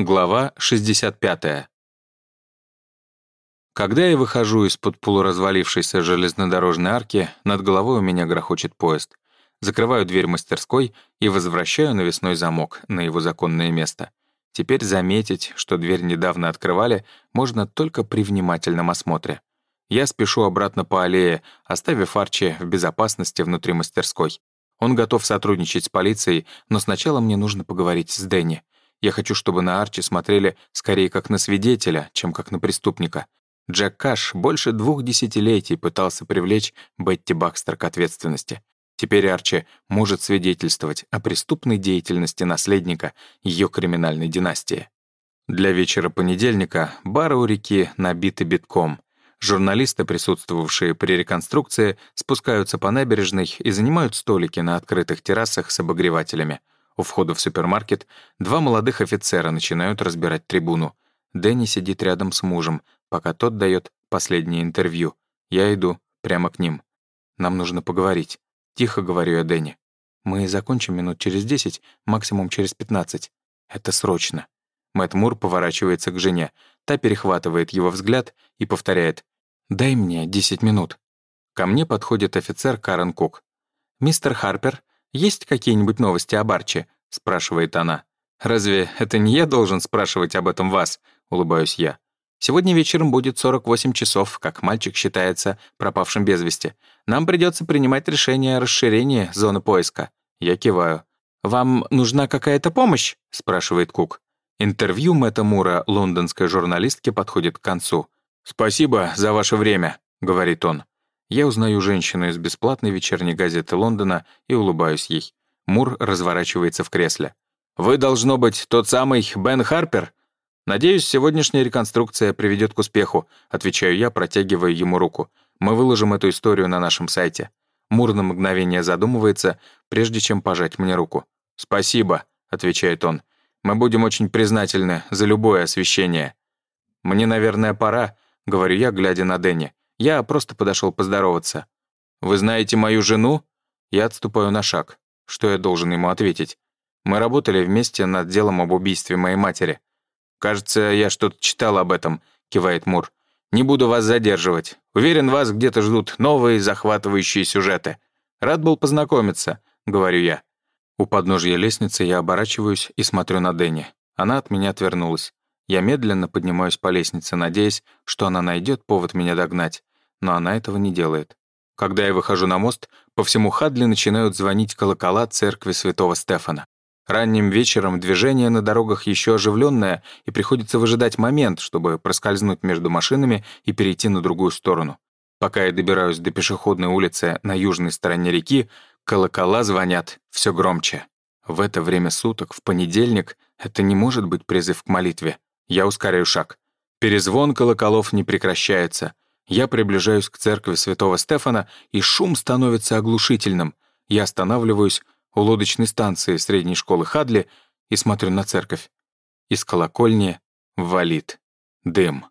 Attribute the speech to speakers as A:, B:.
A: Глава 65. Когда я выхожу из-под полуразвалившейся железнодорожной арки, над головой у меня грохочет поезд. Закрываю дверь мастерской и возвращаю навесной замок на его законное место. Теперь заметить, что дверь недавно открывали, можно только при внимательном осмотре. Я спешу обратно по аллее, оставив Арчи в безопасности внутри мастерской. Он готов сотрудничать с полицией, но сначала мне нужно поговорить с Дэнни. Я хочу, чтобы на Арчи смотрели скорее как на свидетеля, чем как на преступника. Джек Каш больше двух десятилетий пытался привлечь Бетти Бакстер к ответственности. Теперь Арчи может свидетельствовать о преступной деятельности наследника ее криминальной династии. Для вечера понедельника бары у реки набиты битком. Журналисты, присутствовавшие при реконструкции, спускаются по набережной и занимают столики на открытых террасах с обогревателями. У входа в супермаркет два молодых офицера начинают разбирать трибуну. Дэнни сидит рядом с мужем, пока тот дает последнее интервью. Я иду прямо к ним. Нам нужно поговорить. Тихо говорю я Дэнни. Мы закончим минут через десять, максимум через пятнадцать. Это срочно. Мэтт Мур поворачивается к жене. Та перехватывает его взгляд и повторяет «Дай мне десять минут». Ко мне подходит офицер Карен Кук. «Мистер Харпер, есть какие-нибудь новости об Арчи?» — спрашивает она. «Разве это не я должен спрашивать об этом вас?» — улыбаюсь я. «Сегодня вечером будет 48 часов, как мальчик считается пропавшим без вести. Нам придется принимать решение о расширении зоны поиска». Я киваю. «Вам нужна какая-то помощь?» — спрашивает Кук. Интервью Мэтта Мура лондонской журналистке подходит к концу. «Спасибо за ваше время», — говорит он. Я узнаю женщину из бесплатной вечерней газеты Лондона и улыбаюсь ей. Мур разворачивается в кресле. «Вы, должно быть, тот самый Бен Харпер?» «Надеюсь, сегодняшняя реконструкция приведет к успеху», отвечаю я, протягивая ему руку. «Мы выложим эту историю на нашем сайте». Мур на мгновение задумывается, прежде чем пожать мне руку. «Спасибо», — отвечает он. «Мы будем очень признательны за любое освещение». «Мне, наверное, пора», — говорю я, глядя на Дэнни. Я просто подошел поздороваться. «Вы знаете мою жену?» Я отступаю на шаг. Что я должен ему ответить? Мы работали вместе над делом об убийстве моей матери. «Кажется, я что-то читал об этом», — кивает Мур. «Не буду вас задерживать. Уверен, вас где-то ждут новые захватывающие сюжеты. Рад был познакомиться», — говорю я. У подножья лестницы я оборачиваюсь и смотрю на Дэнни. Она от меня отвернулась. Я медленно поднимаюсь по лестнице, надеясь, что она найдет повод меня догнать но она этого не делает. Когда я выхожу на мост, по всему Хадли начинают звонить колокола церкви святого Стефана. Ранним вечером движение на дорогах еще оживленное, и приходится выжидать момент, чтобы проскользнуть между машинами и перейти на другую сторону. Пока я добираюсь до пешеходной улицы на южной стороне реки, колокола звонят все громче. В это время суток, в понедельник, это не может быть призыв к молитве. Я ускоряю шаг. Перезвон колоколов не прекращается — я приближаюсь к церкви святого Стефана, и шум становится оглушительным. Я останавливаюсь у лодочной станции средней школы Хадли и смотрю на церковь. Из колокольни валит дым.